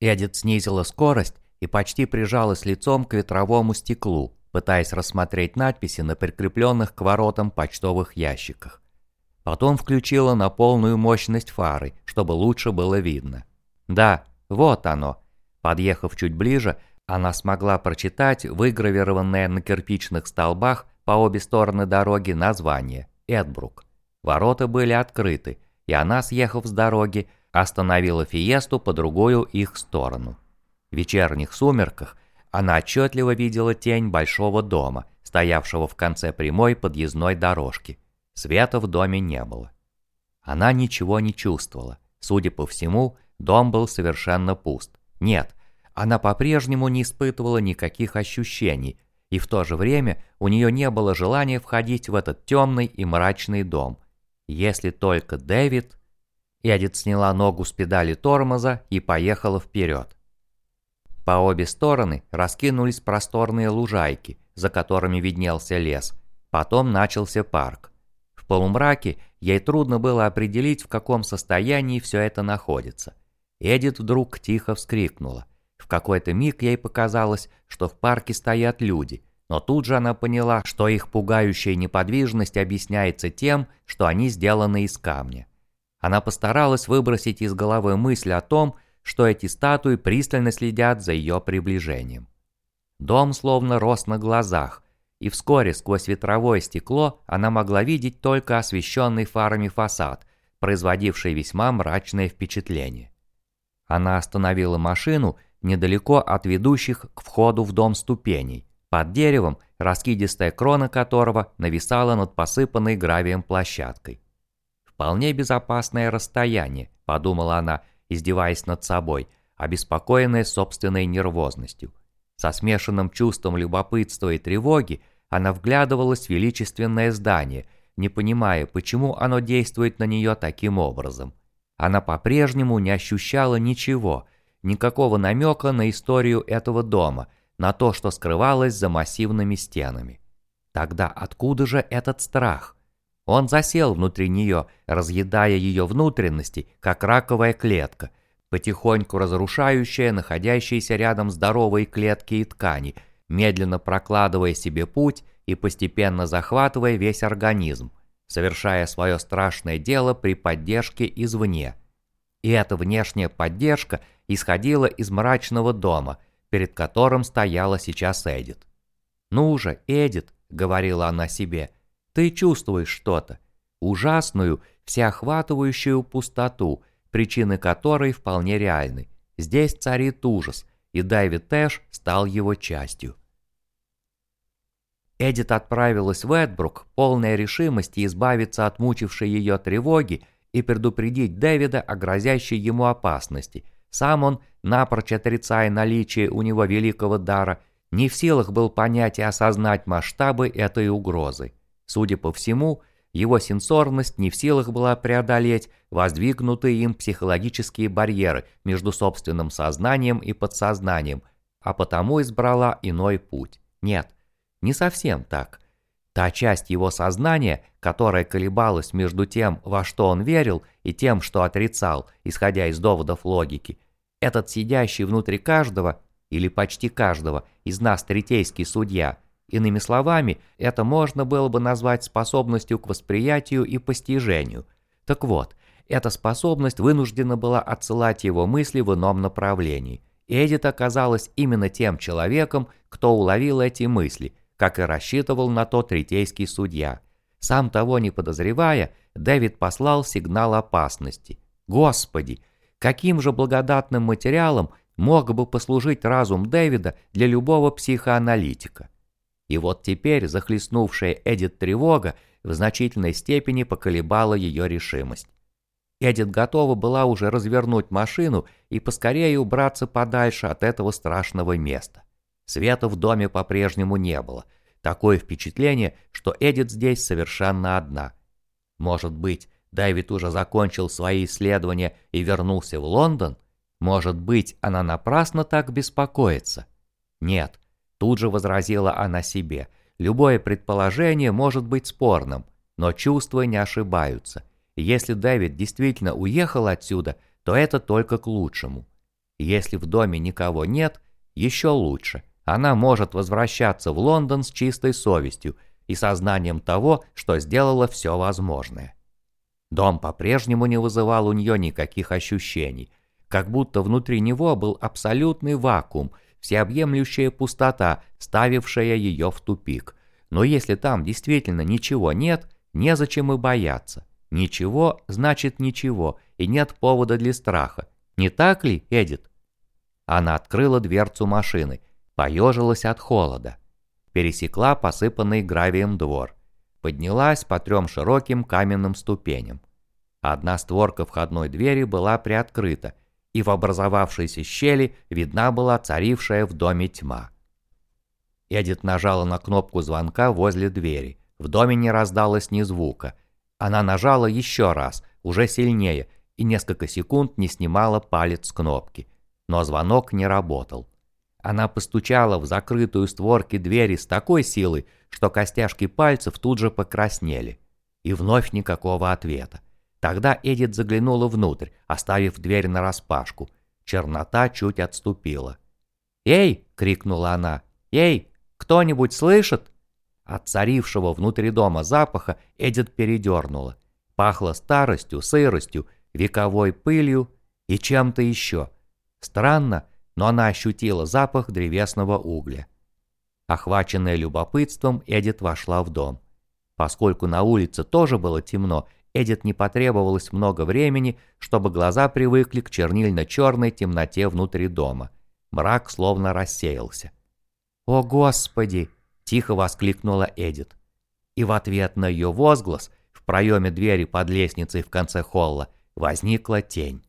Эдит снизила скорость и почти прижалась лицом к ветровому стеклу, пытаясь рассмотреть надписи на прикрепленных к воротам почтовых ящиках. Потом включила на полную мощность фары, чтобы лучше было видно. Да, вот оно. Подъехав чуть ближе, она смогла прочитать выгравированное на кирпичных столбах по обе стороны дороги название «Эдбрук». Ворота были открыты, и она, съехав с дороги, остановила Фиесту по другую их сторону. В вечерних сумерках она отчетливо видела тень большого дома, стоявшего в конце прямой подъездной дорожки. Света в доме не было. Она ничего не чувствовала. Судя по всему, дом был совершенно пуст. Нет, она по-прежнему не испытывала никаких ощущений, и в то же время у нее не было желания входить в этот темный и мрачный дом. Если только Дэвид... Эдит сняла ногу с педали тормоза и поехала вперед. По обе стороны раскинулись просторные лужайки, за которыми виднелся лес. Потом начался парк. В полумраке ей трудно было определить, в каком состоянии все это находится. Эдит вдруг тихо вскрикнула. В какой-то миг ей показалось, что в парке стоят люди, но тут же она поняла, что их пугающая неподвижность объясняется тем, что они сделаны из камня. Она постаралась выбросить из головы мысль о том, что эти статуи пристально следят за ее приближением. Дом словно рос на глазах, и вскоре сквозь ветровое стекло она могла видеть только освещенный фарами фасад, производивший весьма мрачное впечатление. Она остановила машину недалеко от ведущих к входу в дом ступеней, под деревом, раскидистая крона которого нависала над посыпанной гравием площадкой. «Вполне безопасное расстояние», – подумала она, издеваясь над собой, обеспокоенная собственной нервозностью. Со смешанным чувством любопытства и тревоги она вглядывалась в величественное здание, не понимая, почему оно действует на нее таким образом. Она по-прежнему не ощущала ничего – никакого намека на историю этого дома, на то, что скрывалось за массивными стенами. Тогда откуда же этот страх? Он засел внутри нее, разъедая ее внутренности, как раковая клетка, потихоньку разрушающая находящиеся рядом здоровые клетки и ткани, медленно прокладывая себе путь и постепенно захватывая весь организм, совершая свое страшное дело при поддержке извне. И эта внешняя поддержка – исходила из мрачного дома, перед которым стояла сейчас Эдит. «Ну же, Эдит», — говорила она себе, — «ты чувствуешь что-то, ужасную, всеохватывающую пустоту, причины которой вполне реальны. Здесь царит ужас, и Дэвид Тэш стал его частью». Эдит отправилась в Эдбрук, полная решимости избавиться от мучившей ее тревоги и предупредить Дэвида о грозящей ему опасности – сам он, напрочь отрицая наличие у него великого дара, не в силах был понять и осознать масштабы этой угрозы. Судя по всему, его сенсорность не в силах была преодолеть воздвигнутые им психологические барьеры между собственным сознанием и подсознанием, а потому избрала иной путь. Нет, не совсем так. Та часть его сознания, которая колебалась между тем, во что он верил, и тем, что отрицал, исходя из доводов логики, этот сидящий внутри каждого, или почти каждого, из нас третейский судья, иными словами, это можно было бы назвать способностью к восприятию и постижению. Так вот, эта способность вынуждена была отсылать его мысли в ином направлении. Эдит оказалась именно тем человеком, кто уловил эти мысли – как и рассчитывал на то третейский судья. Сам того не подозревая, Дэвид послал сигнал опасности. Господи, каким же благодатным материалом мог бы послужить разум Дэвида для любого психоаналитика? И вот теперь захлестнувшая Эдит тревога в значительной степени поколебала ее решимость. Эдит готова была уже развернуть машину и поскорее убраться подальше от этого страшного места. Света в доме по-прежнему не было. Такое впечатление, что Эдит здесь совершенно одна. Может быть, Дэвид уже закончил свои исследования и вернулся в Лондон? Может быть, она напрасно так беспокоится? Нет, тут же возразила она себе. Любое предположение может быть спорным, но чувства не ошибаются. Если Дэвид действительно уехал отсюда, то это только к лучшему. Если в доме никого нет, еще лучше. Она может возвращаться в Лондон с чистой совестью и сознанием того, что сделала все возможное. Дом по-прежнему не вызывал у нее никаких ощущений, как будто внутри него был абсолютный вакуум, всеобъемлющая пустота, ставившая ее в тупик. Но если там действительно ничего нет, незачем и бояться. Ничего значит ничего, и нет повода для страха. Не так ли, Эдит? Она открыла дверцу машины, поежилась от холода. Пересекла посыпанный гравием двор. Поднялась по трем широким каменным ступеням. Одна створка входной двери была приоткрыта, и в образовавшейся щели видна была царившая в доме тьма. Эдит нажала на кнопку звонка возле двери. В доме не раздалось ни звука. Она нажала еще раз, уже сильнее, и несколько секунд не снимала палец с кнопки. Но звонок не работал. Она постучала в закрытую створки двери с такой силой, что костяшки пальцев тут же покраснели. И вновь никакого ответа. Тогда Эдит заглянула внутрь, оставив дверь нараспашку. Чернота чуть отступила. «Эй!» — крикнула она. «Эй! Кто-нибудь слышит?» От царившего внутри дома запаха Эдит передернула. Пахло старостью, сыростью, вековой пылью и чем-то еще. Странно, но она ощутила запах древесного угля. Охваченная любопытством, Эдит вошла в дом. Поскольку на улице тоже было темно, Эдит не потребовалось много времени, чтобы глаза привыкли к чернильно-черной темноте внутри дома. Мрак словно рассеялся. «О, Господи!» – тихо воскликнула Эдит. И в ответ на ее возглас в проеме двери под лестницей в конце холла возникла тень.